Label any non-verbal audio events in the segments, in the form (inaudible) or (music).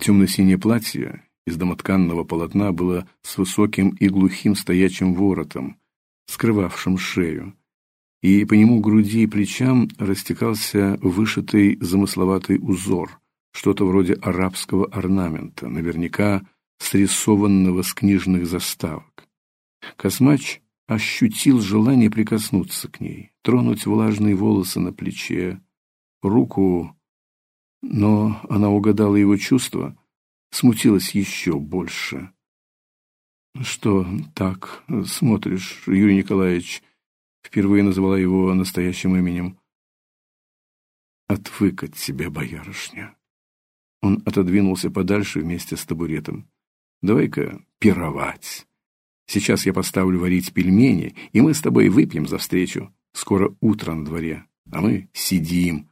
Темно-синее платье из домотканного полотна было с высоким и глухим стоячим воротом, скрывавшим шею, и по нему груди и плечам растекался вышитый замысловатый узор, что-то вроде арабского орнамента, наверняка срисованного с книжных заставок. Космач ощутил желание прикоснуться к ней, тронуть влажные волосы на плече, руку, но она угадала его чувства, смутилась еще больше. Что так смотришь, Юрий Николаевич? Впервые назвала его настоящим именем. Отвык от тебя, боярышня. Он отодвинулся подальше вместе с табуретом. Давай-ка пировать. Сейчас я поставлю варить пельмени, и мы с тобой выпьем за встречу. Скоро утро на дворе, а мы сидим.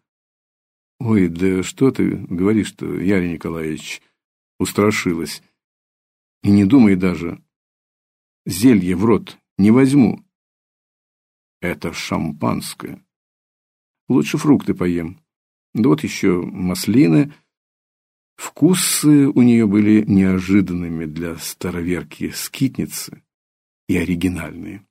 Ой, да что ты говоришь-то, Ярий Николаевич? Устрашилась. И не думай даже. Зелье в рот не возьму. Это шампанское. Лучше фрукты поем. Да вот еще маслины. Вкусы у нее были неожиданными для староверки-скитницы и оригинальные.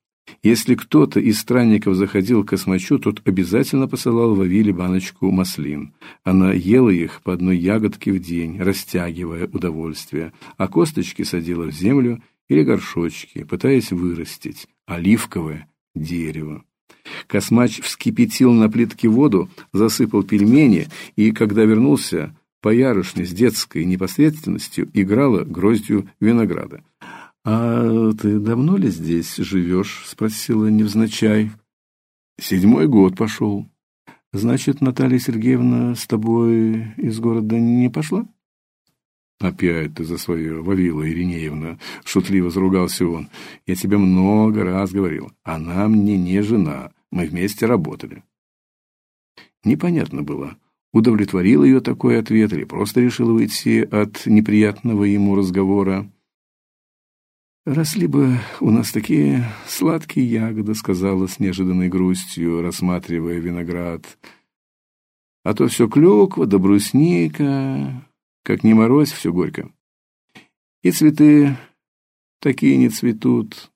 Если кто-то из странников заходил к космачу, тот обязательно посылал Вавиле баночку маслин. Она ела их по одной ягодке в день, растягивая удовольствие, а косточки садила в землю или горшочки, пытаясь вырастить оливковое дерево. Космач вскипятил на плитке воду, засыпал пельмени и, когда вернулся, боярышня с детской непосредственностью играла гроздью винограда. «А ты давно ли здесь живешь?» — спросила невзначай. «Седьмой год пошел. Значит, Наталья Сергеевна с тобой из города не пошла?» «Опять ты за свое, Вавила Иринеевна!» — шутливо заругался он. «Я тебе много раз говорил. Она мне не жена. Мы вместе работали». Непонятно было, удовлетворил ее такой ответ или просто решил выйти от неприятного ему разговора. «Росли бы у нас такие сладкие ягоды», — сказала с неожиданной грустью, рассматривая виноград. «А то все клюква да брусника, как не морозь, все горько. И цветы такие не цветут.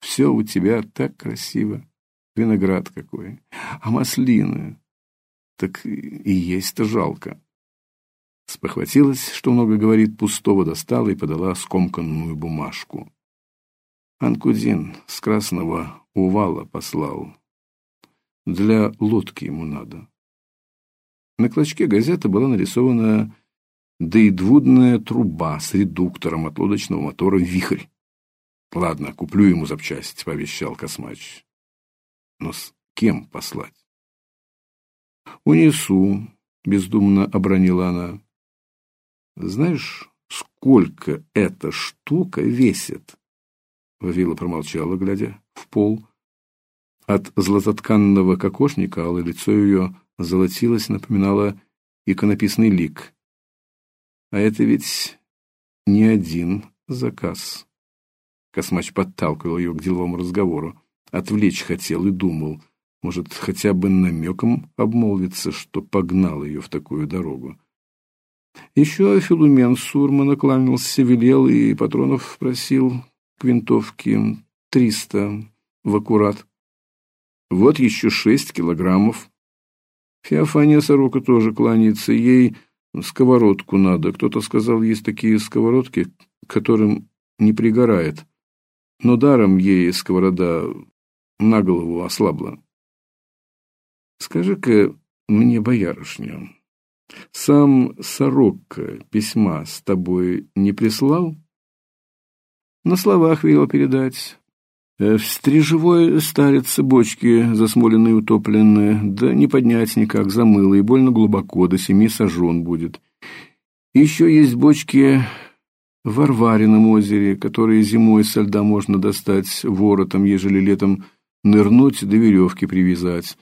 Все у тебя так красиво, виноград какой, а маслины так и есть-то жалко». Спохватилась, что много говорит, пустого достала и подала скомканную бумажку. Анкудин с красного увала послал. Для лодки ему надо. На клочке газеты была нарисована деидвудная труба с редуктором от лодочного мотора «Вихрь». «Ладно, куплю ему запчасть», — пообещал Космач. «Но с кем послать?» «Унесу», — бездумно обронила она. Знаешь, сколько эта штука весит? Вавила промолчала, глядя в пол. От златотканного кокошника алое лицо ее золотилось, напоминало иконописный лик. А это ведь не один заказ. Космач подталкивал ее к деловому разговору, отвлечь хотел и думал, может, хотя бы намеком обмолвиться, что погнал ее в такую дорогу. Еще Филумен Сурма накланялся, велел и патронов просил к винтовке триста в аккурат. Вот еще шесть килограммов. Феофания Сорока тоже кланяется, ей сковородку надо. Кто-то сказал, есть такие сковородки, которым не пригорает. Но даром ей сковорода на голову ослабла. Скажи-ка мне, боярышня, сам Сорока письма с тобой не прислал? На словах велел передать. Э, в стрижевой старец бочки засмоленные утопленные, да не поднять никак, замыло, и больно глубоко, до семи сажен будет. Еще есть бочки в Варварином озере, которые зимой со льда можно достать воротом, ежели летом нырнуть да веревки привязать.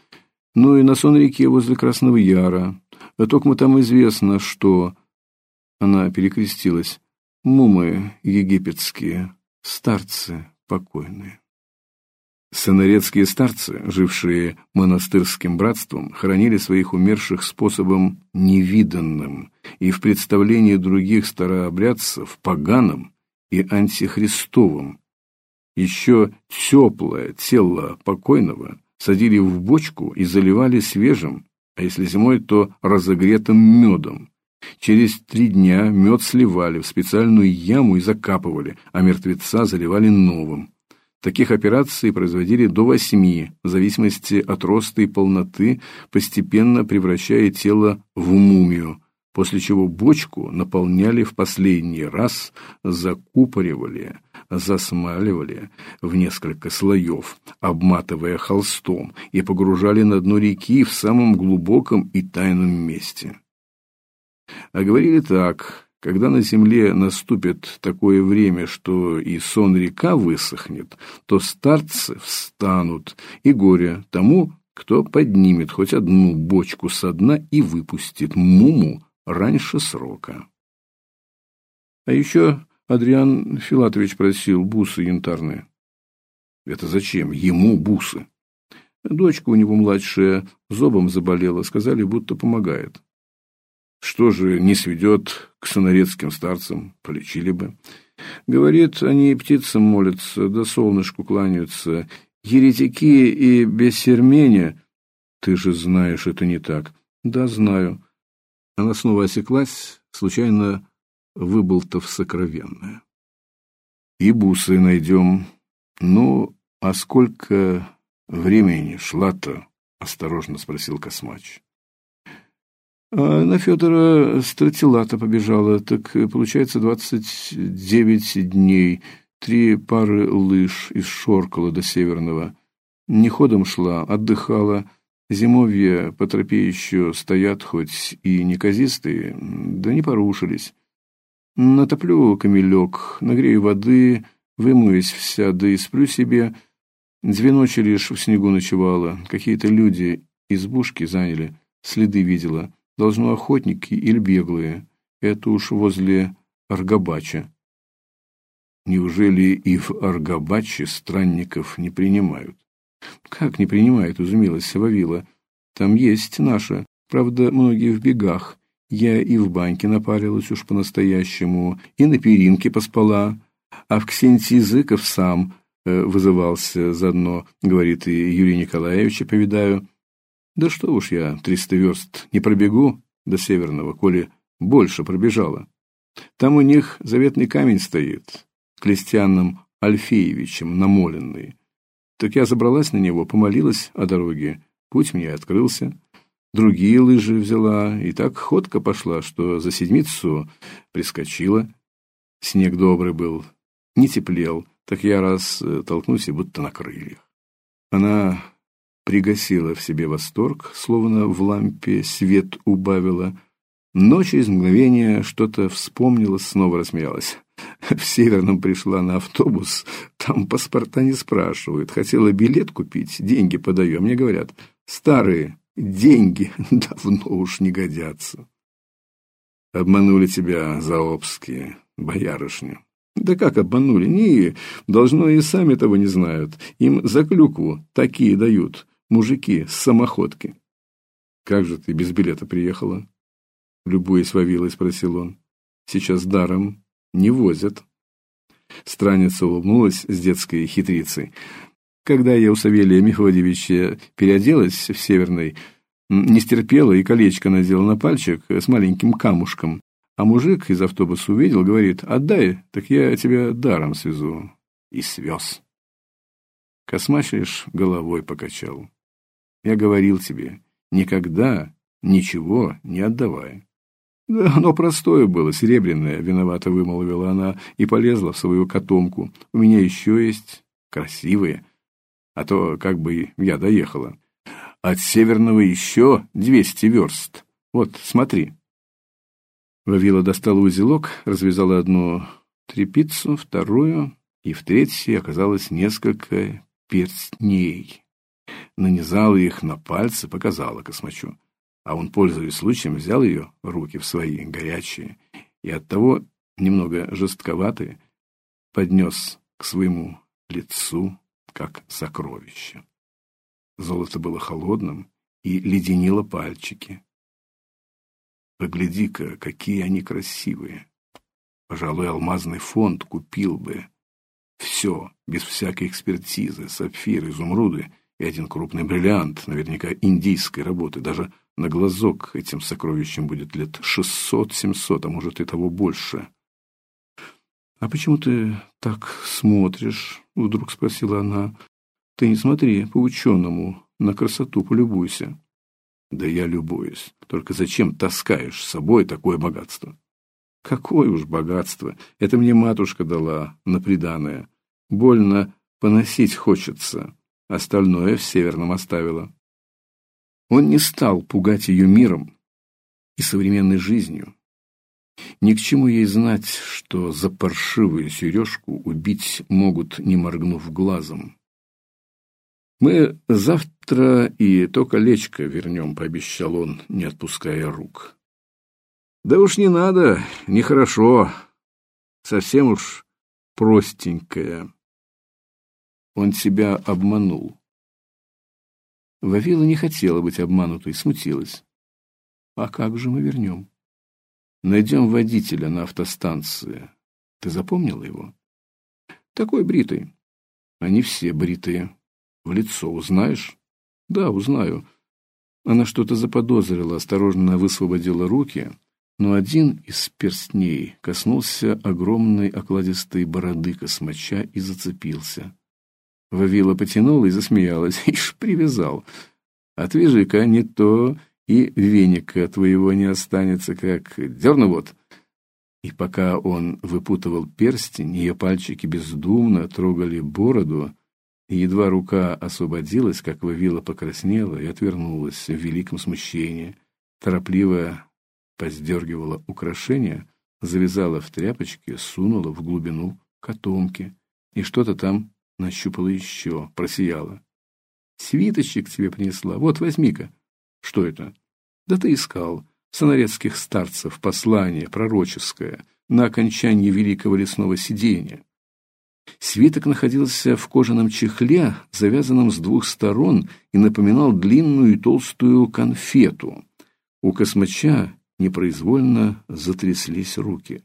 Ну и на сон реке возле Красного Яра. А только там известно, что она перекрестилась. Мумы египетские, старцы покойные. Сонарецкие старцы, жившие монастырским братством, хоронили своих умерших способом невиданным и в представлении других старообрядцев поганым и антихристовым. Еще теплое тело покойного садили в бочку и заливали свежим, а если зимой, то разогретым медом. Через три дня мед сливали в специальную яму и закапывали, а мертвеца заливали новым. Таких операций производили до восьми, в зависимости от роста и полноты, постепенно превращая тело в мумию, после чего бочку наполняли в последний раз, закупоривали, засмаливали в несколько слоев, обматывая холстом, и погружали на дно реки в самом глубоком и тайном месте. А говорили так: когда на земле наступит такое время, что и сон река высохнет, то старцы встанут, и горе тому, кто поднимет хоть одну бочку со дна и выпустит муму раньше срока. А еще Адриан Филатович просил бусы янтарные. Это зачем? Ему бусы. Дочка у него младшая зобом заболела, сказали, будто помогает. Что же не сведет к сонарецким старцам, полечили бы. Говорит, они птицам молятся, да солнышку кланяются. Еретики и бессермения. Ты же знаешь, это не так. Да, знаю. Она снова осеклась, случайно выболтав сокровенное. И бусы найдем. Ну, а сколько времени шла-то? Осторожно спросил Космач. А на Федора Стратилата побежала, так получается двадцать девять дней, три пары лыж из Шоркала до Северного. Не ходом шла, отдыхала. Зимовья по тропе еще стоят, хоть и неказистые, да не порушились. Натоплю камелек, нагрею воды, вымоюсь вся, да и сплю себе. Две ночи лишь в снегу ночевала. Какие-то люди избушки заняли, следы видела. Должно охотники или беглые. Это уж возле Аргабача. Неужели и в Аргабаче странников не принимают? Как не принимают, изумилась Сававила. Там есть наша. Правда, многие в бегах. Я и в баньке напарилась уж по-настоящему, и на перинке поспала. А в Ксентий Языков сам э, вызывался заодно, говорит, и Юрия Николаевича повидаю. Да что уж я триста верст не пробегу до Северного, коли больше пробежала. Там у них заветный камень стоит, Клестианом Альфеевичем намоленный. Так я забралась на него, помолилась о дороге, путь мне открылся. Другие лыжи взяла, и так ходка пошла, что за седмицу прискочила. Снег добрый был, не теплел, так я раз э, толкнусь и будто на крыльях. Она пригасила в себе восторг, словно в лампе свет убавила, но через мгновение что-то вспомнила, снова рассмеялась. (laughs) В Северном пришла на автобус, там паспорта не спрашивают. Хотела билет купить, деньги подаю, а мне говорят, старые деньги (laughs) давно уж не годятся. Обманули тебя заобские, боярышни. Да как обманули? Не, должно и сами того не знают. Им за клюкву такие дают мужики с самоходки. Как же ты без билета приехала? Любуясь Вавилой, спросил он. Сейчас даром не возят. Страница улыбнулась с детской хитрицей. Когда я у Савелия Мефодьевича переоделась в северной, не стерпела и колечко надела на пальчик с маленьким камушком. А мужик из автобуса увидел, говорит, отдай, так я тебя даром свезу. И свез. Космач лишь головой покачал. Я говорил тебе, никогда ничего не отдавай. Да, оно простое было, серебряное, виновато вымолвила она и полезла в свою котомку. У меня еще есть красивые, а то как бы я доехала. От северного еще двести верст. Вот, смотри. Вавила достала узелок, развязала одну трепицу, вторую, и в третьей оказалось несколько перстней нанизала их на пальцы, показала Космачу. А он, пользуясь случаем, взял ее руки в свои, горячие, и оттого немного жестковатые, поднес к своему лицу, как сокровище. Золото было холодным и леденило пальчики. Погляди-ка, какие они красивые. Пожалуй, алмазный фонд купил бы. Все, без всякой экспертизы, сапфиры, изумруды и один крупный бриллиант, наверняка индийской работы. Даже на глазок этим сокровищем будет лет шестьсот-семьсот, а может и того больше. «А почему ты так смотришь?» — вдруг спросила она. «Ты не смотри по-ученому, на красоту полюбуйся». «Да я любуюсь. Только зачем таскаешь с собой такое богатство?» «Какое уж богатство! Это мне матушка дала на приданое. Больно поносить хочется. Остальное в Северном оставила». Он не стал пугать ее миром и современной жизнью. Ни к чему ей знать, что за паршивую сережку убить могут, не моргнув глазом. «Мы завтра и то колечко вернем», — пообещал он, не отпуская рук. «Да уж не надо, нехорошо, совсем уж простенькое». Он себя обманул. Вавила не хотела быть обманутой, смутилась. «А как же мы вернем?» Найдем водителя на автостанции. Ты запомнила его? Такой бритый. Они все бритые. В лицо узнаешь? Да, узнаю. Она что-то заподозрила, осторожно высвободила руки, но один из перстней коснулся огромной окладистой бороды космача и зацепился. Вавила потянула и засмеялась. (laughs) Ишь, привязал. Отвяжи-ка, не то и веника твоего не останется, как дерну вот». И пока он выпутывал перстень, ее пальчики бездумно трогали бороду, и едва рука освободилась, как Вавила покраснела и отвернулась в великом смущении. Торопливо поздергивала украшения, завязала в тряпочке, сунула в глубину котомки и что-то там нащупала еще, просияла. «Свиточек тебе принесла, вот возьми-ка». Что это? Да ты искал. Сонарецких старцев послание пророческое на окончании великого лесного сидения. Свиток находился в кожаном чехле, завязанном с двух сторон, и напоминал длинную и толстую конфету. У космача непроизвольно затряслись руки.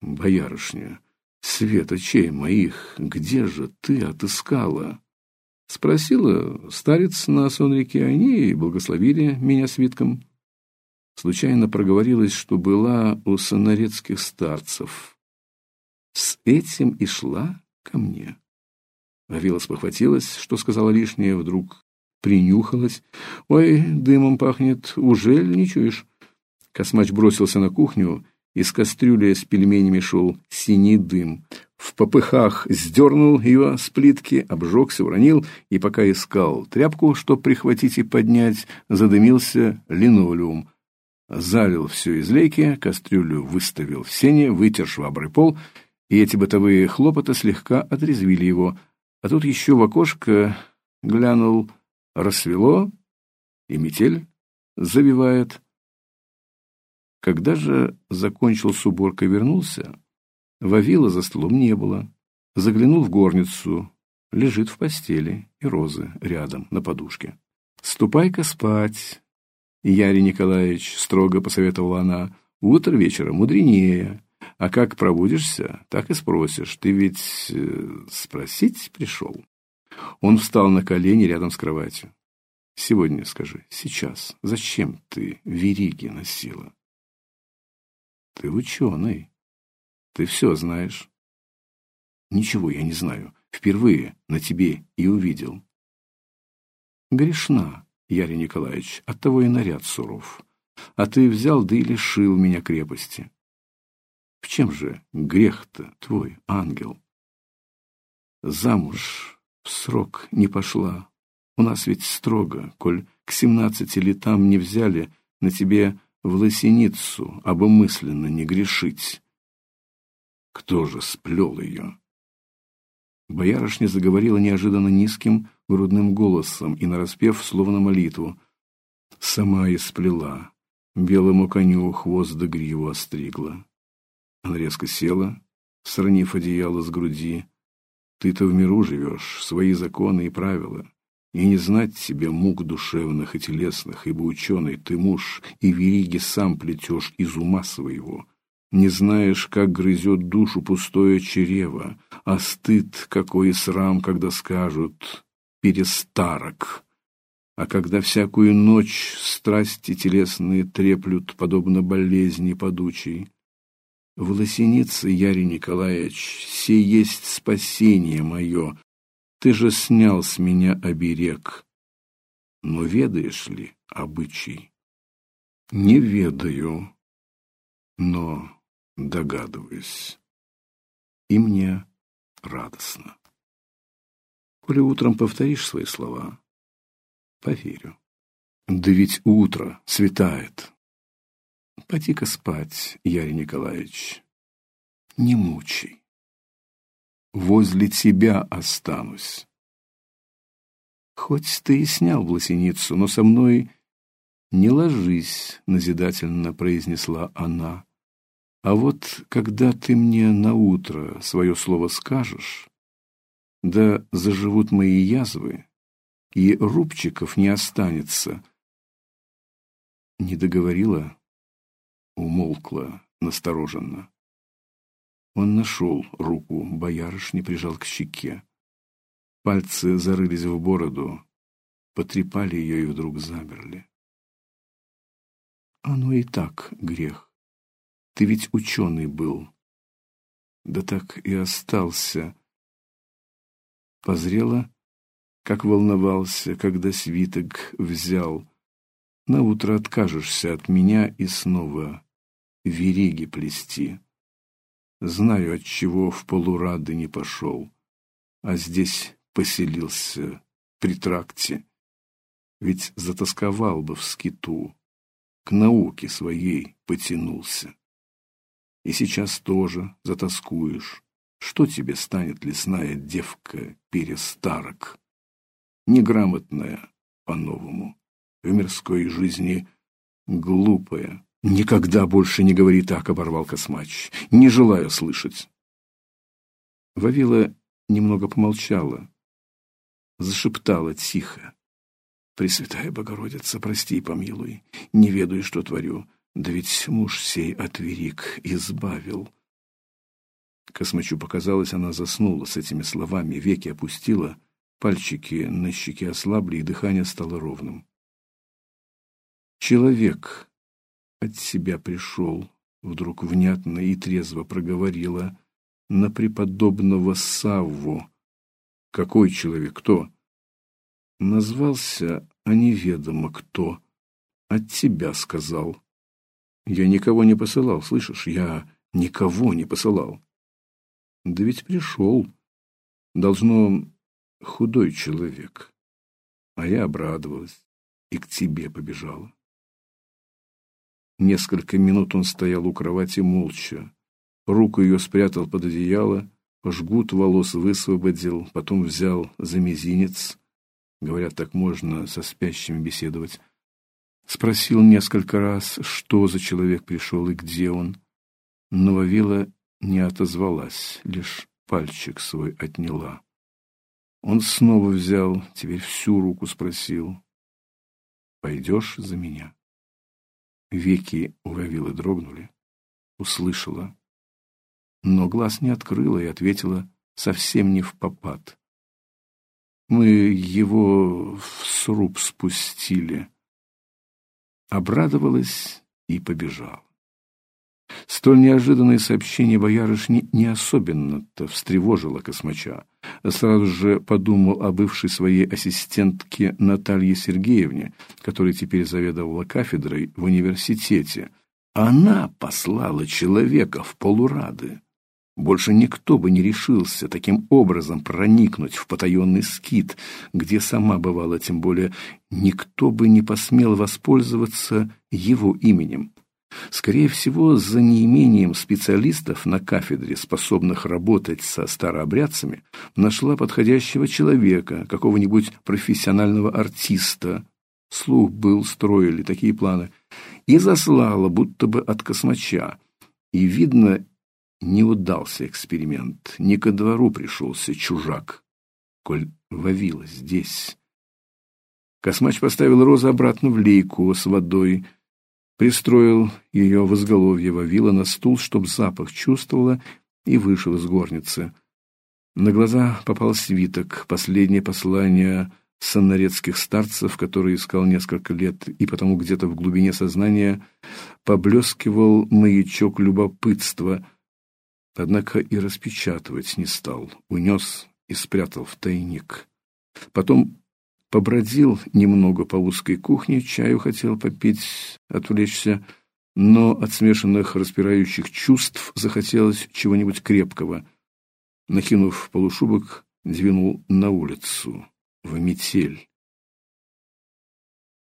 «Боярышня, светочей моих, где же ты отыскала?» Спросила старец на сонрике, они и благословили меня свитком. Случайно проговорилась, что была у сонарецких старцев. С этим и шла ко мне. Вавила спохватилась, что сказала лишнее, вдруг принюхалась. «Ой, дымом пахнет, уже не чуешь?» Космач бросился на кухню, из кастрюли с пельменями шел синий дым. В попыхах сдернул ее с плитки, обжегся, уронил, и пока искал тряпку, чтоб прихватить и поднять, задымился линолеум. Залил все из лейки, кастрюлю выставил в сене, вытер шваброй пол, и эти бытовые хлопоты слегка отрезвили его. А тут еще в окошко глянул, рассвело, и метель завивает. Когда же закончил с уборкой вернулся, Вавила за столом не было. Заглянул в горницу. Лежит в постели, и розы рядом, на подушке. «Ступай-ка спать, Ярий Николаевич», — строго посоветовала она. «Утро вечера мудренее. А как пробудишься, так и спросишь. Ты ведь э, спросить пришел?» Он встал на колени рядом с кроватью. «Сегодня скажи, сейчас, зачем ты вериги носила?» «Ты ученый», ты все знаешь. Ничего я не знаю. Впервые на тебе и увидел. Грешна, Ярий Николаевич, оттого и наряд суров. А ты взял да и лишил меня крепости. В чем же грех-то твой, ангел? Замуж в срок не пошла. У нас ведь строго, коль к семнадцати летам не взяли, на тебе в лосиницу, обомысленно не грешить. Кто же сплел ее? Боярышня заговорила неожиданно низким грудным голосом и нараспев словно молитву. Сама и сплела, белому коню хвост до гриву остригла. Она резко села, сранив одеяло с груди, Ты-то в миру живешь, свои законы и правила, и не знать себе мук душевных и телесных, ибо ученый ты муж, и вериги сам плетешь из ума своего. Не знаешь, как грызет душу пустое чрево, а стыд какой и срам, когда скажут «перестарок». А когда всякую ночь страсти телесные треплют, подобно болезни подучей, Власеница, Ярий Николаевич, сей есть спасение мое. Ты же снял с меня оберег. Но ведаешь ли обычай? Не ведаю, но догадываюсь. И мне радостно. Коли утром повторишь свои слова, поверю. Да ведь утро светает. Поди-ка спать, Ярий Николаевич. Не мучай. Возле тебя останусь. Хоть ты и снял власеницу, но со мной не ложись, назидательно произнесла она. А вот когда ты мне на утро свое слово скажешь, да заживут мои язвы, и рубчиков не останется. Не договорила, умолкла настороженно. Он нашел руку боярышни, прижал к щеке. Пальцы зарылись в бороду, потрепали ее и вдруг замерли. Оно и так грех. Ты ведь ученый был. Да так и остался. Позрела, как волновался, когда свиток взял. На утро откажешься от меня и снова вериги плести. Знаю, от чего в полурады не пошел, а здесь поселился при тракте. Ведь затасковал бы в скиту, к науке своей потянулся. И сейчас тоже затаскуешь. Что тебе станет лесная девка перестарок? Неграмотная по-новому, в мирской жизни глупая, «Никогда больше не говори так», — оборвал Космач. «Не желаю слышать». Вавила немного помолчала, зашептала тихо. «Пресвятая Богородица, прости и помилуй, не ведаю, что творю, да ведь муж сей от верик избавил». Космачу показалось, она заснула с этими словами, веки опустила, пальчики на щеке ослабли, и дыхание стало ровным. Человек от себя пришел, вдруг внятно и трезво проговорила на преподобного Савву. Какой человек, кто? Назвался, а неведомо кто. От тебя сказал. Я никого не посылал, слышишь? Я никого не посылал. Да ведь пришел. Должно худой человек. А я обрадовалась и к тебе побежала. Несколько минут он стоял у кровати молча. Руку ее спрятал под одеяло, жгут волос высвободил, потом взял за мизинец. Говорят, так можно со спящими беседовать. Спросил несколько раз, что за человек пришел и где он. Но Вавила не отозвалась, лишь пальчик свой отняла. Он снова взял, теперь всю руку спросил. «Пойдешь за меня?» Веки у Вавилы дрогнули. Услышала. Но глаз не открыла и ответила совсем не в попад. Мы его в сруб спустили. Обрадовалась и побежала. Столь неожиданное сообщение боярышни не особенно-то встревожило космача. Сразу же подумал о бывшей своей ассистентке Наталье Сергеевне, которая теперь заведовала кафедрой в университете. Она послала человека в полурады. Больше никто бы не решился таким образом проникнуть в потаенный скит, где сама бывала, тем более никто бы не посмел воспользоваться его именем. Скорее всего, за неимением специалистов на кафедре, способных работать со старообрядцами, нашла подходящего человека, какого-нибудь профессионального артиста. Слух был, строили такие планы. И заслала, будто бы от космача. И, видно, не удался эксперимент, не ко двору пришелся чужак, коль Вавила здесь. Космач поставил розу обратно в лейку с водой, пристроил ее в изголовье Вавила на стул, чтоб запах чувствовала, и вышел из горницы. На глаза попал свиток, последнее послание саннарецких старцев, который искал несколько лет, и потому где-то в глубине сознания поблескивал маячок любопытства, однако и распечатывать не стал, унес и спрятал в тайник. Потом побродил немного по узкой кухне, чаю хотел попить, отвлечься, но от смешанных распирающих чувств захотелось чего-нибудь крепкого. Накинув полушубок, двинул на улицу в метель.